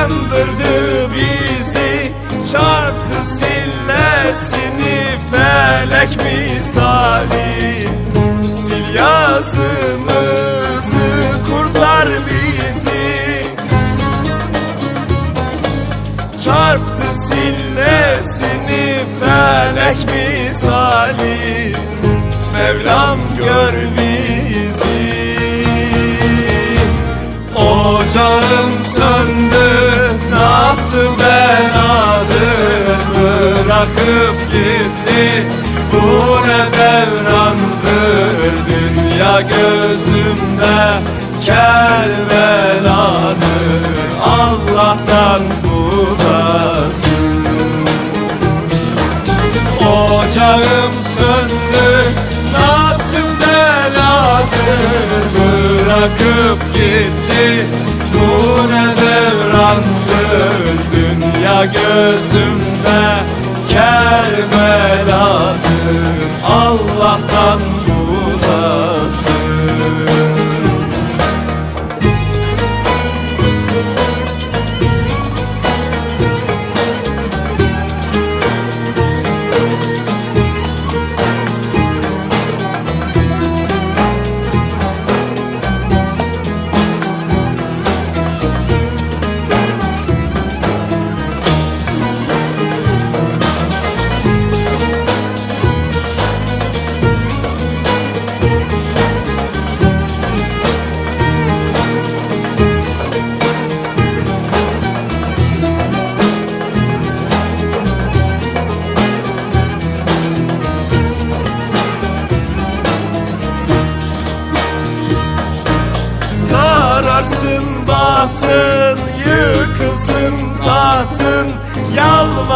Yandırdı bizi Çarptı sillesini felek misali. Sil yazımızı kurtar bizi. Çarptı sillesini felek misali. Mevlam gör bizi Bırakıp gitti. Bu ne devrandır Dünya gözümde kerbeladır. Allah'tan bulasın Ocağım söndü nasıl beladır? Bırakıp gitti. Bu ne devrandır? Dünya gözümde kerbeladır Allah'tan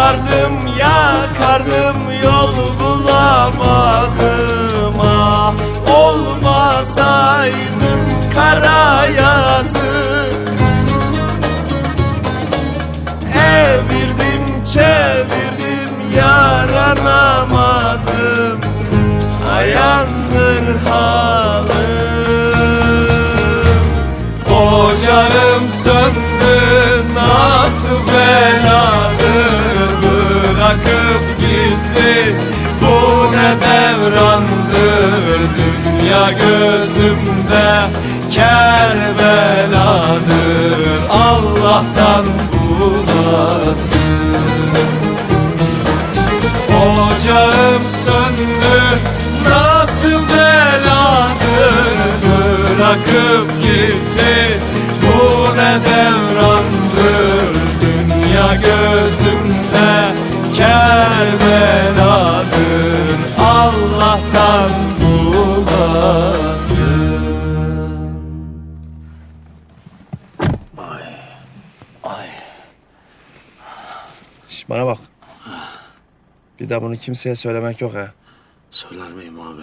Yalvardım yakardım yol bulamadım. Ah olmasaydın kara yazık. Evirdim çevirdim yaranamadım. Ayandır halim Ocağım söndü nasıl Dünya gözümde kerbeladır. Allah'tan bulasın. Ocağım söndü nasıl beladır. Bırakıp gitti bu ne devrandır. Dünya gözümde kerbeladır. Allah'tan Bir daha bunu kimseye söylemek yok ha. Söyler miyim abi?